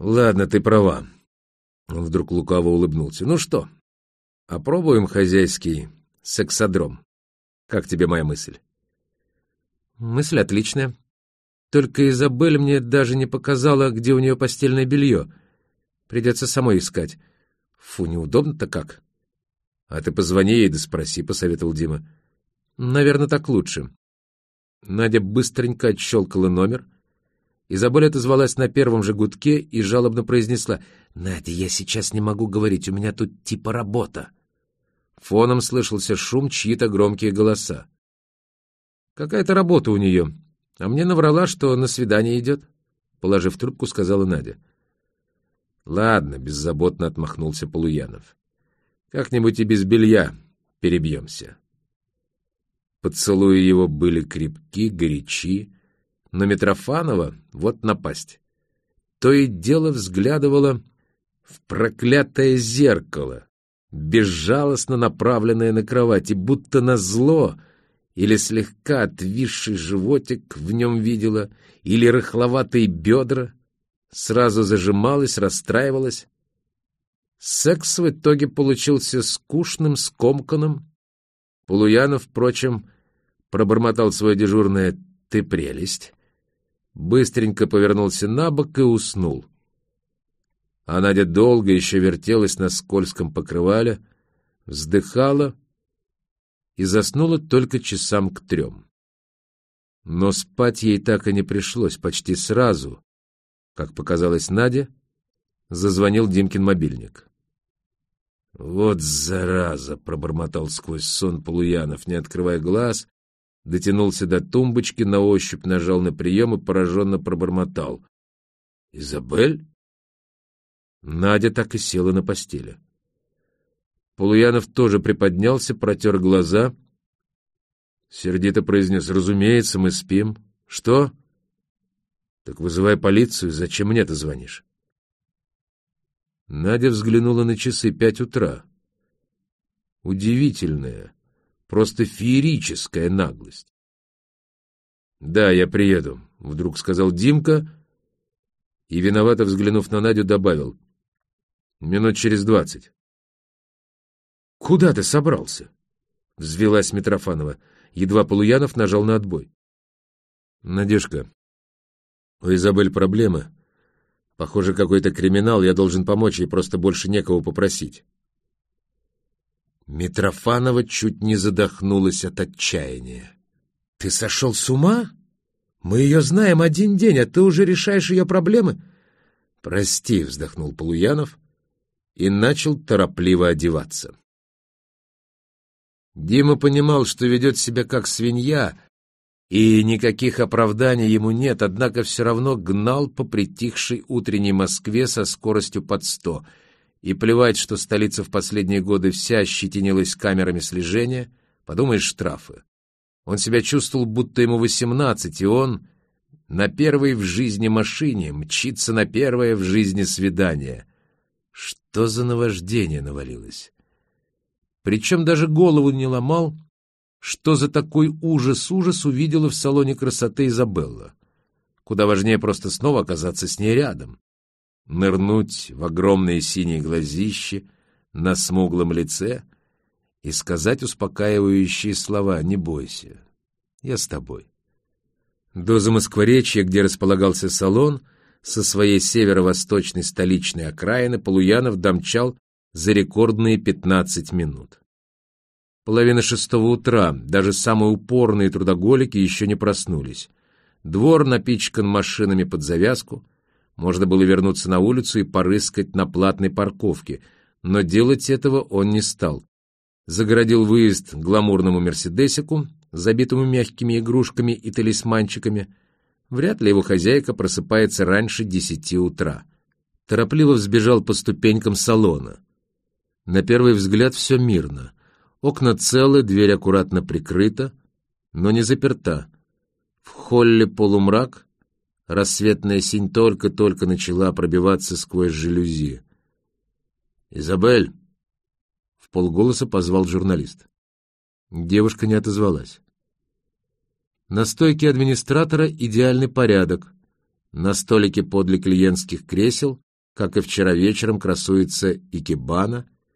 Ладно, ты права. Он вдруг лукаво улыбнулся. Ну что, опробуем хозяйский сексодром. Как тебе моя мысль? Мысль отличная. Только Изабель мне даже не показала, где у нее постельное белье. Придется самой искать. Фу, неудобно-то как. А ты позвони ей да спроси, — посоветовал Дима. Наверное, так лучше. Надя быстренько отщелкала номер. Изабель отозвалась на первом же гудке и жалобно произнесла. «Надя, я сейчас не могу говорить, у меня тут типа работа». Фоном слышался шум, чьи-то громкие голоса. «Какая-то работа у нее. А мне наврала, что на свидание идет», — положив трубку, сказала Надя. «Ладно», — беззаботно отмахнулся Полуянов. «Как-нибудь и без белья перебьемся». Поцелуи его были крепки, горячи, но Митрофанова вот напасть. То и дело взглядывала в проклятое зеркало, безжалостно направленное на кровати, будто на зло, или слегка отвисший животик в нем видела, или рыхловатые бедра, сразу зажималась, расстраивалась. Секс в итоге получился скучным, скомканным. Полуянов, впрочем, пробормотал свое дежурное «ты прелесть», быстренько повернулся на бок и уснул. А Надя долго еще вертелась на скользком покрывале, вздыхала и заснула только часам к трем. Но спать ей так и не пришлось почти сразу. Как показалось Наде, зазвонил Димкин мобильник. «Вот зараза!» — пробормотал сквозь сон Полуянов, не открывая глаз, дотянулся до тумбочки, на ощупь нажал на прием и пораженно пробормотал. «Изабель?» Надя так и села на постели. Полуянов тоже приподнялся, протер глаза. Сердито произнес, «Разумеется, мы спим. Что?» «Так вызывай полицию. Зачем мне ты звонишь?» Надя взглянула на часы пять утра. Удивительная, просто феерическая наглость. «Да, я приеду», — вдруг сказал Димка и, виновато взглянув на Надю, добавил. Минут через двадцать. «Куда ты собрался?» — взвелась Митрофанова. Едва Полуянов нажал на отбой. «Надежка, у Изабель проблемы. Похоже, какой-то криминал, я должен помочь ей, просто больше некого попросить». Митрофанова чуть не задохнулась от отчаяния. «Ты сошел с ума? Мы ее знаем один день, а ты уже решаешь ее проблемы?» «Прости», — вздохнул Полуянов и начал торопливо одеваться. Дима понимал, что ведет себя как свинья, и никаких оправданий ему нет, однако все равно гнал по притихшей утренней Москве со скоростью под сто. И плевать, что столица в последние годы вся ощетинилась камерами слежения, подумаешь, штрафы. Он себя чувствовал, будто ему восемнадцать, и он на первой в жизни машине мчится на первое в жизни свидание. Что за наваждение навалилось? Причем даже голову не ломал, что за такой ужас-ужас увидела в салоне красоты Изабелла. Куда важнее просто снова оказаться с ней рядом. Нырнуть в огромные синие глазищи на смуглом лице и сказать успокаивающие слова «Не бойся, я с тобой». До Замоскворечья, где располагался салон, со своей северо-восточной столичной окраины Полуянов домчал за рекордные 15 минут. Половина шестого утра, даже самые упорные трудоголики еще не проснулись. Двор напичкан машинами под завязку. Можно было вернуться на улицу и порыскать на платной парковке, но делать этого он не стал. Загородил выезд гламурному «Мерседесику», забитому мягкими игрушками и талисманчиками, Вряд ли его хозяйка просыпается раньше десяти утра. Торопливо взбежал по ступенькам салона. На первый взгляд все мирно. Окна целы, дверь аккуратно прикрыта, но не заперта. В холле полумрак, рассветная синь только-только начала пробиваться сквозь жалюзи. «Изабель!» — в полголоса позвал журналист. Девушка не отозвалась. На стойке администратора идеальный порядок. На столике подле клиентских кресел как и вчера вечером красуется Икебана —